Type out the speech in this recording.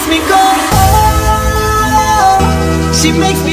makes me go. Oh, she makes me.